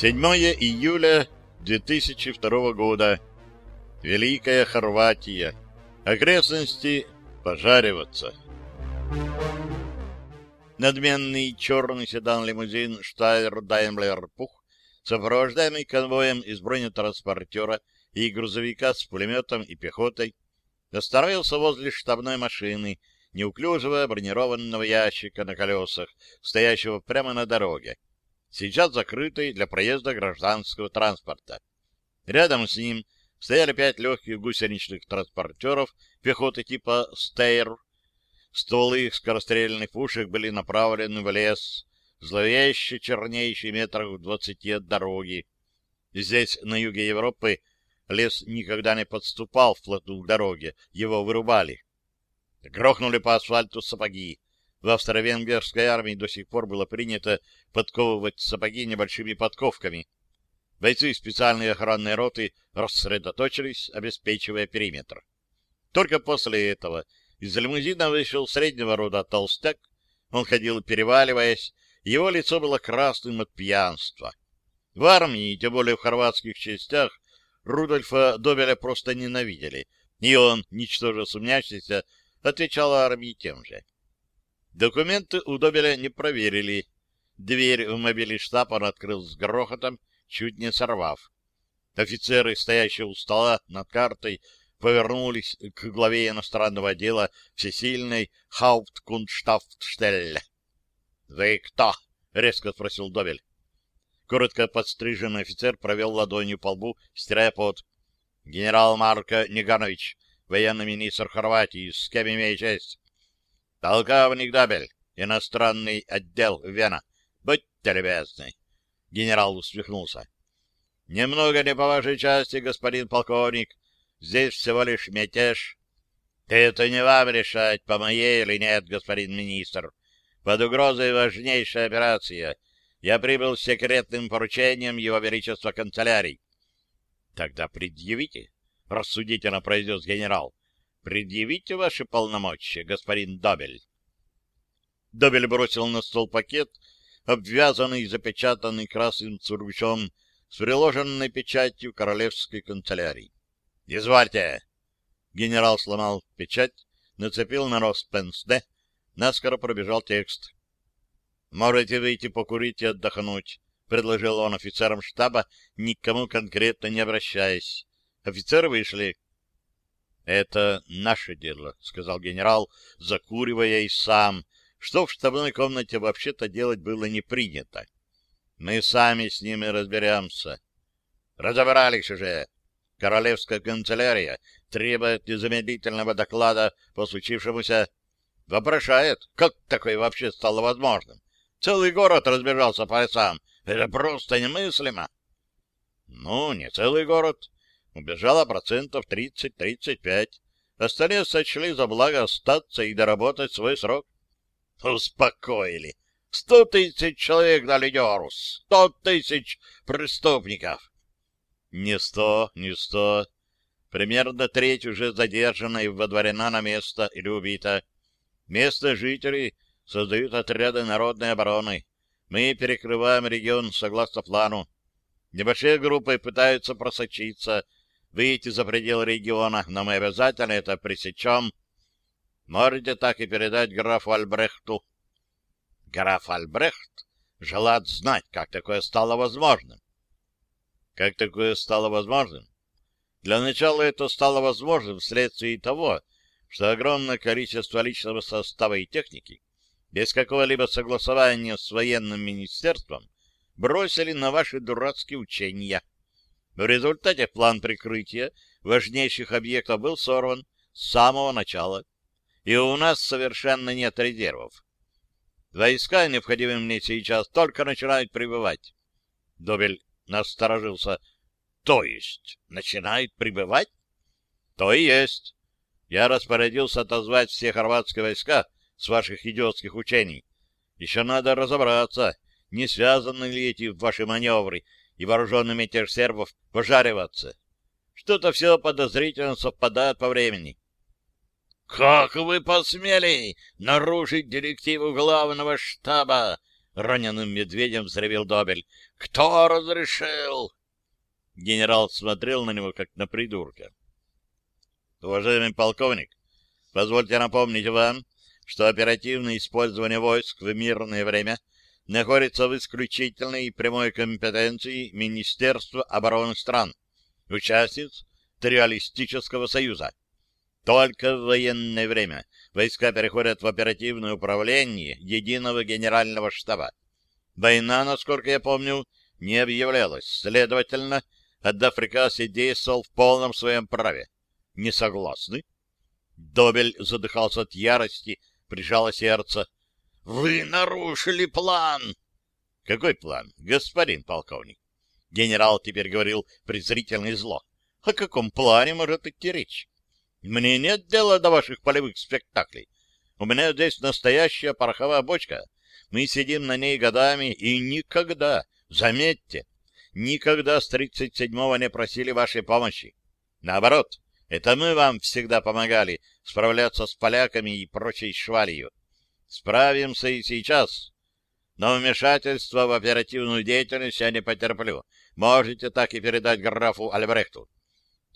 7 июля 2002 года. Великая Хорватия. Окрестности пожариваться. Надменный черный седан-лимузин Штайр Даймлер Пух, сопровождаемый конвоем из бронетранспортера и грузовика с пулеметом и пехотой, остановился возле штабной машины, неуклюжего бронированного ящика на колесах, стоящего прямо на дороге, сейчас закрытой для проезда гражданского транспорта. Рядом с ним стояли пять легких гусеничных транспортеров пехоты типа «Стейр», Стволы их скорострельных пушек были направлены в лес, зловеще чернеющий метрах в двадцати от дороги. Здесь, на юге Европы, лес никогда не подступал вплотную к дороге, его вырубали. Грохнули по асфальту сапоги. В австро-венгерской армии до сих пор было принято подковывать сапоги небольшими подковками. Бойцы специальной охранной роты рассредоточились, обеспечивая периметр. Только после этого из лимузина вышел среднего рода толстяк. Он ходил переваливаясь, его лицо было красным от пьянства. В армии, тем более в хорватских частях, Рудольфа Добеля просто ненавидели, и он, ничтоже сумнящийся, отвечал армии тем же. Документы у Добеля не проверили. Дверь в штаб он открыл с грохотом, чуть не сорвав. Офицеры, стоящие у стола над картой, повернулись к главе иностранного отдела всесильной Хаупткунштафтштелле. — Вы кто? — резко спросил Добель. Коротко подстриженный офицер провел ладонью по лбу, стирая пот. — Генерал Марко Неганович, военный министр Хорватии, с кем имею честь? — Полковник Добель, иностранный отдел Вена. Будьте любезны. Генерал усмехнулся. — Немного не по вашей части, господин полковник, Здесь всего лишь мятеж. Это не вам решать, по моей или нет, господин министр. Под угрозой важнейшая операция. Я прибыл с секретным поручением Его Величества канцелярий. Тогда предъявите, — рассудительно произнес генерал. Предъявите ваши полномочия, господин Добель. Добель бросил на стол пакет, обвязанный и запечатанный красным цургучом с приложенной печатью королевской канцелярии. «Извольте!» Генерал сломал печать, нацепил на нос пенсне, наскоро пробежал текст. «Можете выйти покурить и отдохнуть», — предложил он офицерам штаба, никому конкретно не обращаясь. Офицеры вышли. «Это наше дело», — сказал генерал, закуривая и сам, что в штабной комнате вообще-то делать было не принято. «Мы сами с ними разберемся». «Разобрались уже», Королевская канцелярия требует незамедлительного доклада по случившемуся. Вопрошает, как такое вообще стало возможным. Целый город разбежался по лесам. Это просто немыслимо. Ну, не целый город. Убежало процентов 30-35. Остальные сочли за благо остаться и доработать свой срок. Успокоили. Сто тысяч человек дали дёру. Сто тысяч преступников. Не сто, не сто. Примерно треть уже задержана и водворена на место или убита. Место жителей создают отряды народной обороны. Мы перекрываем регион согласно плану. Небольшие группы пытаются просочиться, выйти за пределы региона, но мы обязательно это пресечем. Можете так и передать графу Альбрехту. Граф Альбрехт желает знать, как такое стало возможным. Как такое стало возможным? Для начала это стало возможным вследствие того, что огромное количество личного состава и техники без какого-либо согласования с военным министерством бросили на ваши дурацкие учения. В результате план прикрытия важнейших объектов был сорван с самого начала, и у нас совершенно нет резервов. Войска, необходимые мне сейчас, только начинают прибывать. Добель насторожился. То есть начинает прибывать? То и есть. Я распорядился отозвать все хорватские войска с ваших идиотских учений. Еще надо разобраться, не связаны ли эти ваши маневры и вооруженный мятеж сербов пожариваться. Что-то все подозрительно совпадает по времени. — Как вы посмели нарушить директиву главного штаба? — раненым медведем взревел Добель. «Кто разрешил?» Генерал смотрел на него, как на придурка. «Уважаемый полковник, позвольте напомнить вам, что оперативное использование войск в мирное время находится в исключительной прямой компетенции Министерства обороны стран, участниц Триалистического союза. Только в военное время войска переходят в оперативное управление единого генерального штаба. Война, насколько я помню, не объявлялась. Следовательно, отдав приказ, я действовал в полном своем праве. Не согласны? Добель задыхался от ярости, прижало сердце. — Вы нарушили план! — Какой план, господин полковник? Генерал теперь говорил презрительно и зло. — О каком плане может идти речь? Мне нет дела до ваших полевых спектаклей. У меня здесь настоящая пороховая бочка. Мы сидим на ней годами и никогда, заметьте, никогда с 37-го не просили вашей помощи. Наоборот, это мы вам всегда помогали справляться с поляками и прочей швалью. Справимся и сейчас. Но вмешательство в оперативную деятельность я не потерплю. Можете так и передать графу Альбрехту.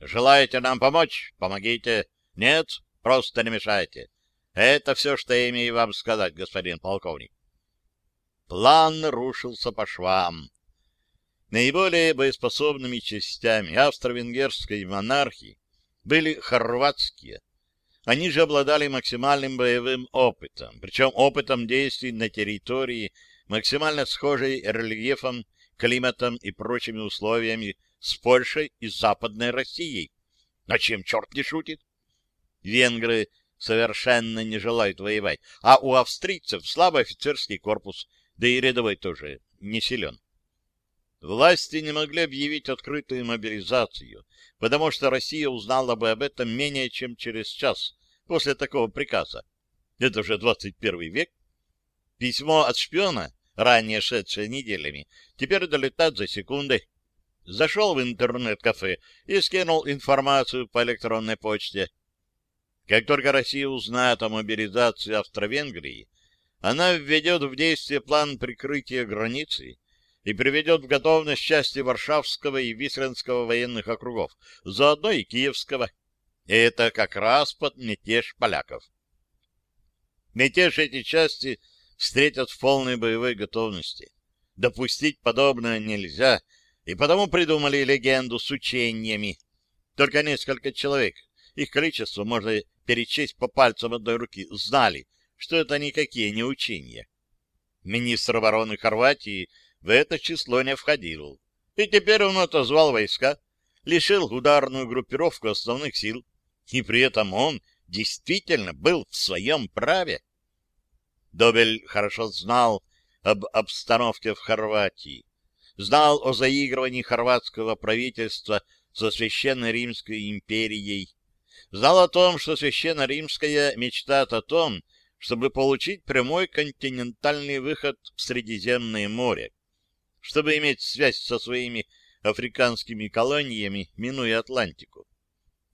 Желаете нам помочь? Помогите. Нет? Просто не мешайте. Это все, что я имею вам сказать, господин полковник. План рушился по швам. Наиболее боеспособными частями австро-венгерской монархии были хорватские. Они же обладали максимальным боевым опытом, причем опытом действий на территории, максимально схожей рельефом, климатом и прочими условиями с Польшей и Западной Россией. А чем черт не шутит? Венгры совершенно не желают воевать, а у австрийцев слабый офицерский корпус, да и рядовой тоже не силен. Власти не могли объявить открытую мобилизацию, потому что Россия узнала бы об этом менее чем через час после такого приказа. Это уже 21 век. Письмо от шпиона, ранее шедшее неделями, теперь долетает за секунды зашел в интернет-кафе и скинул информацию по электронной почте. Как только Россия узнает о мобилизации Австро-Венгрии, она введет в действие план прикрытия границы и приведет в готовность части Варшавского и Висленского военных округов, заодно и Киевского. И это как раз под мятеж поляков. Мятеж эти части встретят в полной боевой готовности. Допустить подобное нельзя — и потому придумали легенду с учениями. Только несколько человек, их количество можно перечесть по пальцам одной руки, знали, что это никакие не учения. Министр обороны Хорватии в это число не входил. И теперь он отозвал войска, лишил ударную группировку основных сил, и при этом он действительно был в своем праве. Добель хорошо знал об обстановке в Хорватии знал о заигрывании хорватского правительства со Священной Римской империей, знал о том, что Священная Римская мечтает о том, чтобы получить прямой континентальный выход в Средиземное море, чтобы иметь связь со своими африканскими колониями, минуя Атлантику.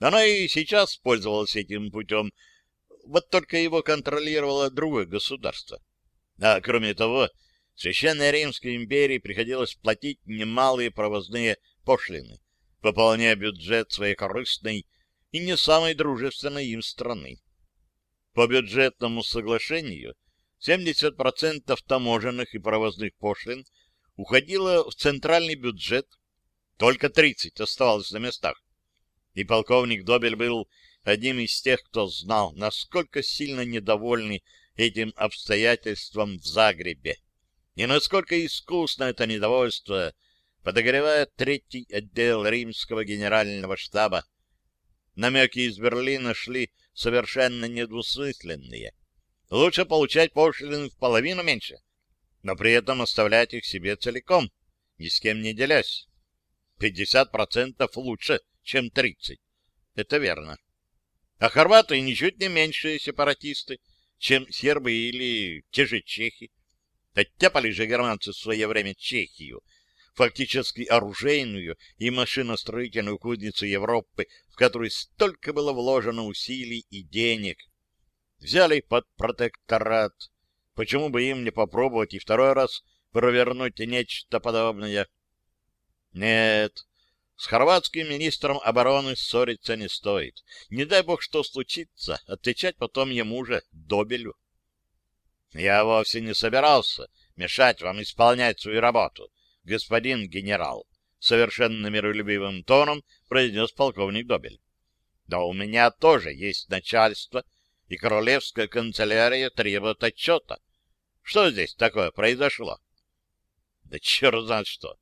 Она и сейчас пользовалась этим путем, вот только его контролировало другое государство. А кроме того, Священной Римской империи приходилось платить немалые провозные пошлины, пополняя бюджет своей корыстной и не самой дружественной им страны. По бюджетному соглашению 70% таможенных и провозных пошлин уходило в центральный бюджет, только 30 оставалось на местах. И полковник Добель был одним из тех, кто знал, насколько сильно недовольны этим обстоятельством в Загребе. И насколько искусно это недовольство подогревает третий отдел римского генерального штаба. Намеки из Берлина шли совершенно недвусмысленные. Лучше получать пошлины в половину меньше, но при этом оставлять их себе целиком, ни с кем не делясь. 50% лучше, чем 30%. Это верно. А хорваты ничуть не меньшие сепаратисты, чем сербы или те же чехи. Оттяпали же германцы в свое время Чехию, фактически оружейную и машиностроительную кузницу Европы, в которой столько было вложено усилий и денег. Взяли под протекторат, Почему бы им не попробовать и второй раз провернуть нечто подобное? Нет, с хорватским министром обороны ссориться не стоит. Не дай бог, что случится, отвечать потом ему же, Добелю. Я вовсе не собирался мешать вам исполнять свою работу, господин генерал, совершенно миролюбивым тоном произнес полковник Добель. Да у меня тоже есть начальство, и королевская канцелярия требует отчета. Что здесь такое произошло? Да черт знает что.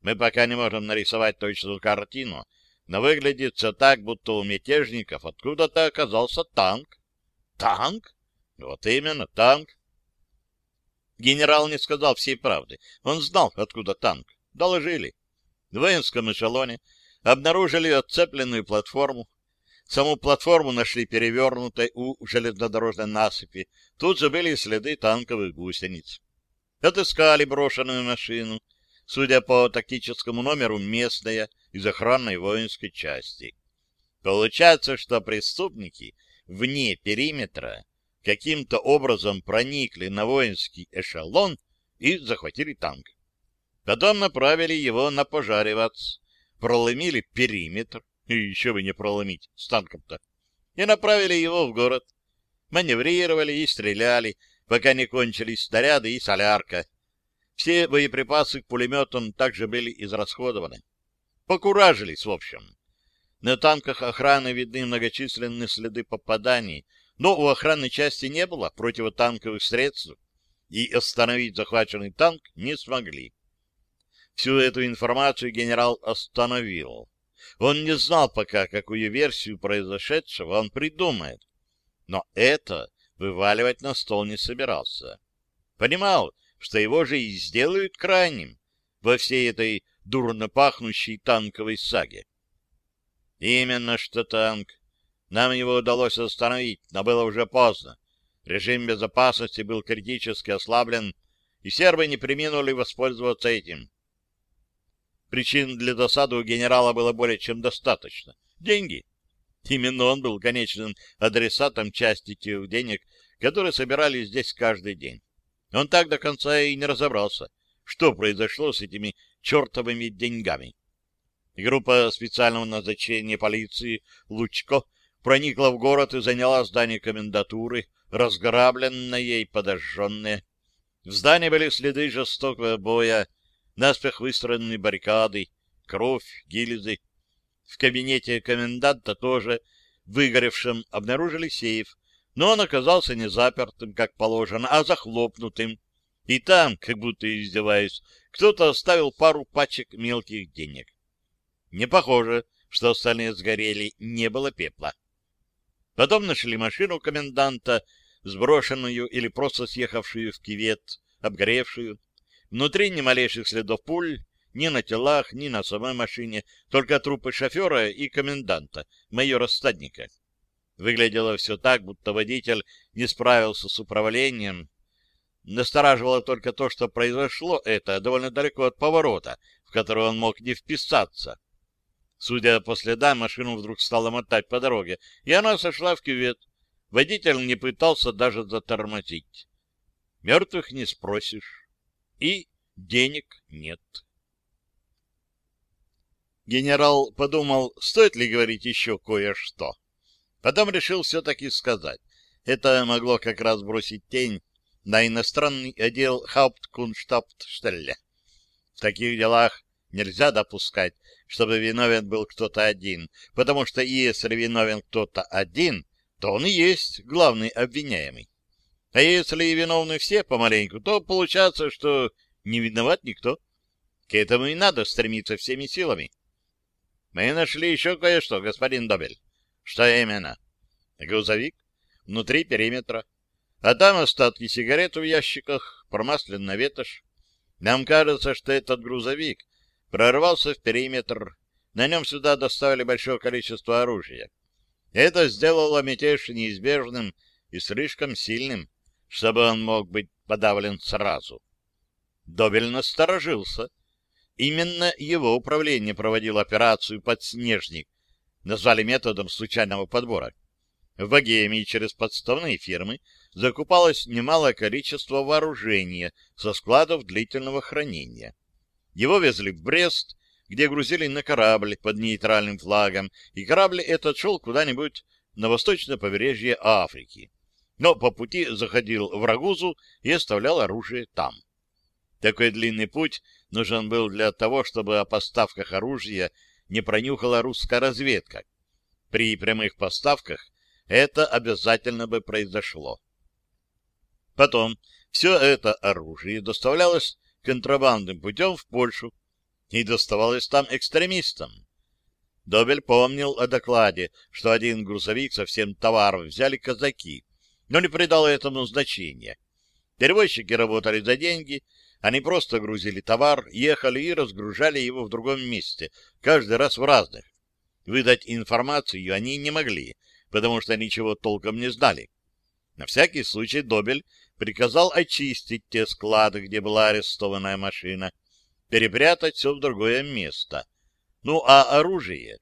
Мы пока не можем нарисовать точную картину, но выглядит все так, будто у мятежников откуда-то оказался танк. Танк? Вот именно, танк. Генерал не сказал всей правды. Он знал, откуда танк. Доложили. В воинском эшелоне обнаружили отцепленную платформу. Саму платформу нашли перевернутой у железнодорожной насыпи. Тут же были следы танковых гусениц. Отыскали брошенную машину судя по тактическому номеру, местная из охранной воинской части. Получается, что преступники вне периметра каким-то образом проникли на воинский эшелон и захватили танк. Потом направили его на пожаривац, проломили периметр, и еще бы не проломить с танком-то, и направили его в город. Маневрировали и стреляли, пока не кончились снаряды и солярка, все боеприпасы к пулеметам также были израсходованы. Покуражились, в общем. На танках охраны видны многочисленные следы попаданий, но у охранной части не было противотанковых средств, и остановить захваченный танк не смогли. Всю эту информацию генерал остановил. Он не знал пока, какую версию произошедшего он придумает, но это вываливать на стол не собирался. Понимал, что его же и сделают крайним во всей этой дурно пахнущей танковой саге. Именно что танк. Нам его удалось остановить, но было уже поздно. Режим безопасности был критически ослаблен, и сербы не приминули воспользоваться этим. Причин для досады у генерала было более чем достаточно. Деньги. Именно он был конечным адресатом части тех денег, которые собирались здесь каждый день. Он так до конца и не разобрался, что произошло с этими чертовыми деньгами. Группа специального назначения полиции «Лучко» проникла в город и заняла здание комендатуры, разграбленное и подожженное. В здании были следы жестокого боя, наспех выстроенные баррикады, кровь, гильзы. В кабинете коменданта тоже, выгоревшем, обнаружили сейф, но он оказался не запертым, как положено, а захлопнутым. И там, как будто издеваясь, кто-то оставил пару пачек мелких денег. Не похоже, что остальные сгорели, не было пепла. Потом нашли машину коменданта, сброшенную или просто съехавшую в кивет, обгоревшую. Внутри ни малейших следов пуль, ни на телах, ни на самой машине, только трупы шофера и коменданта, майора-стадника. Выглядело все так, будто водитель не справился с управлением. Настораживало только то, что произошло это довольно далеко от поворота, в который он мог не вписаться. Судя по следам, машину вдруг стало мотать по дороге, и она сошла в кювет. Водитель не пытался даже затормозить. Мертвых не спросишь. И денег нет. Генерал подумал, стоит ли говорить еще кое-что. Потом решил все-таки сказать. Это могло как раз бросить тень на иностранный отдел Hauptkунштадтштелле. В таких делах нельзя допускать, чтобы виновен был кто-то один, потому что если виновен кто-то один, то он и есть главный обвиняемый. А если виновны все помаленьку, то получается, что не виноват никто. К этому и надо стремиться всеми силами. Мы нашли еще кое-что, господин Добель. Что именно? Грузовик. Внутри периметра. А там остатки сигарет в ящиках, промасленная ветошь. Нам кажется, что этот грузовик прорвался в периметр. На нем сюда доставили большое количество оружия. Это сделало мятеж неизбежным и слишком сильным, чтобы он мог быть подавлен сразу. Добель насторожился. Именно его управление проводило операцию «Подснежник», назвали методом случайного подбора. В Богемии через подставные фирмы закупалось немалое количество вооружения со складов длительного хранения. Его везли в Брест, где грузили на корабль под нейтральным флагом, и корабль этот шел куда-нибудь на восточное побережье Африки. Но по пути заходил в Рагузу и оставлял оружие там. Такой длинный путь нужен был для того, чтобы о поставках оружия не пронюхала русская разведка. При прямых поставках это обязательно бы произошло. Потом все это оружие доставлялось контрабандным путем в Польшу и доставалось там экстремистам. Добель помнил о докладе, что один грузовик со всем товаром взяли казаки, но не придал этому значения. Перевозчики работали за деньги, они просто грузили товар, ехали и разгружали его в другом месте, каждый раз в разных. Выдать информацию они не могли, потому что ничего толком не знали. На всякий случай Добель приказал очистить те склады, где была арестованная машина, перепрятать все в другое место. Ну, а оружие?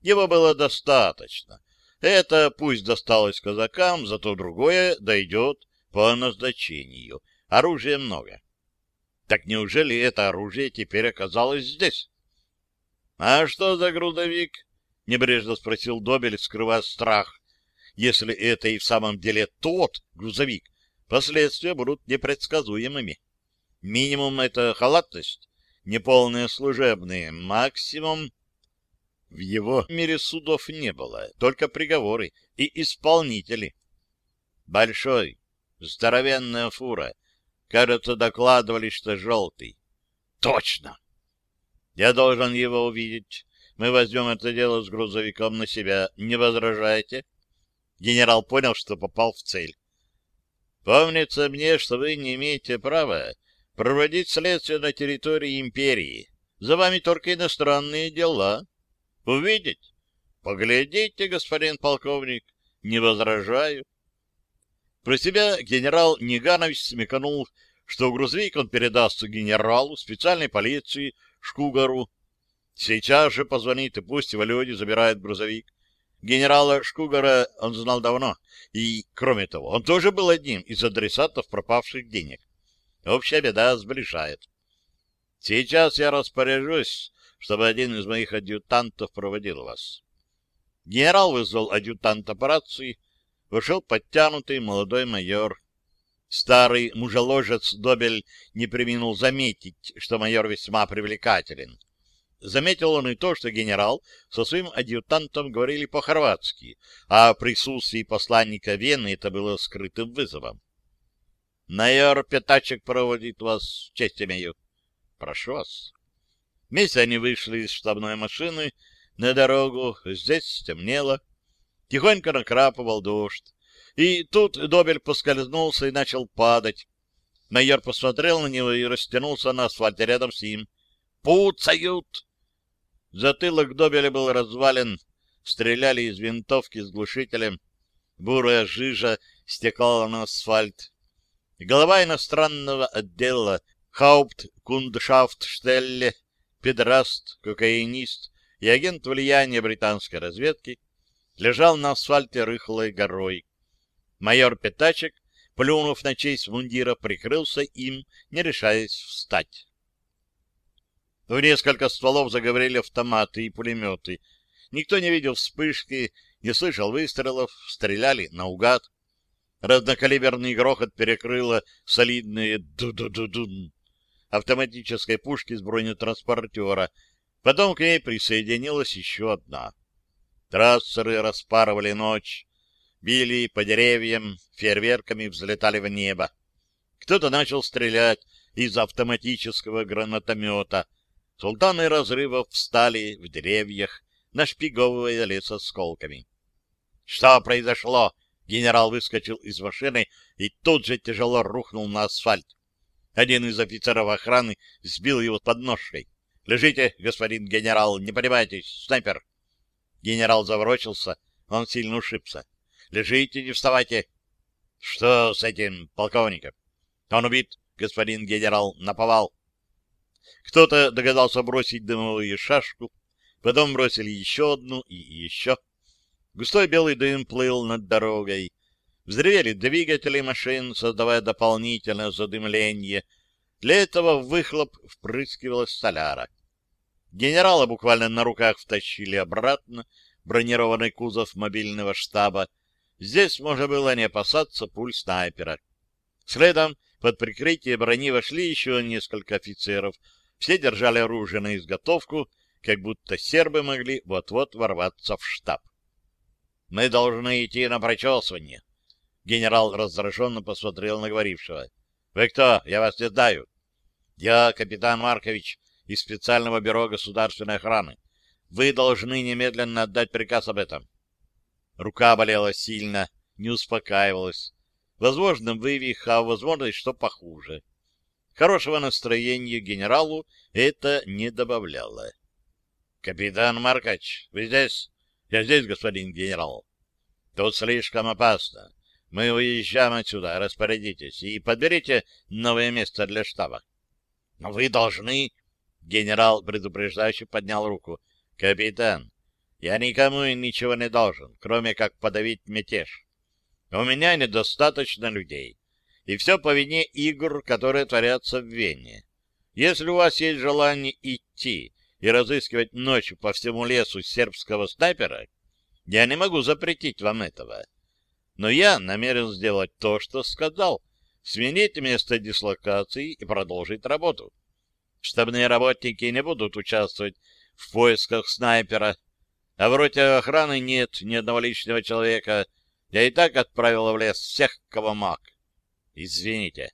Его было достаточно. Это пусть досталось казакам, зато другое дойдет по назначению. Оружия много. Так неужели это оружие теперь оказалось здесь? — А что за грузовик? — небрежно спросил Добель, скрывая страх. Если это и в самом деле тот грузовик, последствия будут непредсказуемыми. Минимум — это халатность, неполные служебные, максимум... В его мире судов не было, только приговоры и исполнители. Большой, здоровенная фура. Кажется, докладывали, что желтый. Точно! Я должен его увидеть. Мы возьмем это дело с грузовиком на себя. Не возражаете? Генерал понял, что попал в цель. Помнится мне, что вы не имеете права проводить следствие на территории империи. За вами только иностранные дела. Увидеть? Поглядите, господин полковник. Не возражаю. Про себя генерал Ниганович смеканул, что грузовик он передаст генералу специальной полиции Шкугару, Сейчас же позвонит и пусть его люди забирают грузовик. Генерала Шкугара он знал давно, и, кроме того, он тоже был одним из адресатов пропавших денег. Общая беда сближает. Сейчас я распоряжусь, чтобы один из моих адъютантов проводил вас. Генерал вызвал адъютанта по рации, вышел подтянутый молодой майор. Старый мужеложец Добель не приминул заметить, что майор весьма привлекателен. Заметил он и то, что генерал со своим адъютантом говорили по-хорватски, а о присутствии посланника Вены это было скрытым вызовом. — Майор Пятачек проводит вас, честь имею. — Прошу вас. Вместе они вышли из штабной машины на дорогу, здесь стемнело. Тихонько накрапывал дождь. И тут Добель поскользнулся и начал падать. Майор посмотрел на него и растянулся на асфальте рядом с ним. «Пуцают!» Затылок Добеля был развален, стреляли из винтовки с глушителем. Бурая жижа стекала на асфальт. Голова иностранного отдела Хаупт Кундшафтштелле, педраст, кокаинист и агент влияния британской разведки лежал на асфальте рыхлой горой. Майор Пятачек, плюнув на честь мундира, прикрылся им, не решаясь встать. В несколько стволов заговорили автоматы и пулеметы. Никто не видел вспышки, не слышал выстрелов, стреляли наугад. Разнокалиберный грохот перекрыло солидные ду-ду-ду-дун автоматической пушки с бронетранспортера. Потом к ней присоединилась еще одна. Трассеры распарывали ночь, били по деревьям, фейерверками взлетали в небо. Кто-то начал стрелять из автоматического гранатомета — Султаны разрывов встали в деревьях, нашпиговывая лес осколками. — Что произошло? Генерал выскочил из машины и тут же тяжело рухнул на асфальт. Один из офицеров охраны сбил его под ножкой. — Лежите, господин генерал, не поднимайтесь, снайпер. Генерал заворочился, он сильно ушибся. — Лежите, не вставайте. — Что с этим полковником? — Он убит, господин генерал, наповал. Кто-то догадался бросить дымовую шашку, потом бросили еще одну и еще. Густой белый дым плыл над дорогой. Взревели двигатели машин, создавая дополнительное задымление. Для этого в выхлоп впрыскивалась соляра. Генерала буквально на руках втащили обратно бронированный кузов мобильного штаба. Здесь можно было не опасаться пуль снайпера. Следом под прикрытие брони вошли еще несколько офицеров. Все держали оружие на изготовку, как будто сербы могли вот-вот ворваться в штаб. «Мы должны идти на прочесывание». Генерал раздраженно посмотрел на говорившего. «Вы кто? Я вас не знаю». «Я капитан Маркович из специального бюро государственной охраны. Вы должны немедленно отдать приказ об этом». Рука болела сильно, не успокаивалась. Возможно, вывих, а возможно, и что похуже. Хорошего настроения генералу это не добавляло. — Капитан Маркач, вы здесь? — Я здесь, господин генерал. — Тут слишком опасно. Мы уезжаем отсюда, распорядитесь, и подберите новое место для штаба. — Но вы должны... Генерал предупреждающе поднял руку. — Капитан, я никому и ничего не должен, кроме как подавить мятеж. У меня недостаточно людей, и все по вине игр, которые творятся в Вене. Если у вас есть желание идти и разыскивать ночью по всему лесу сербского снайпера, я не могу запретить вам этого. Но я намерен сделать то, что сказал, сменить место дислокации и продолжить работу. Штабные работники не будут участвовать в поисках снайпера, а в роте охраны нет ни одного лишнего человека. Я и так отправил в лес всех, кого мог. Извините.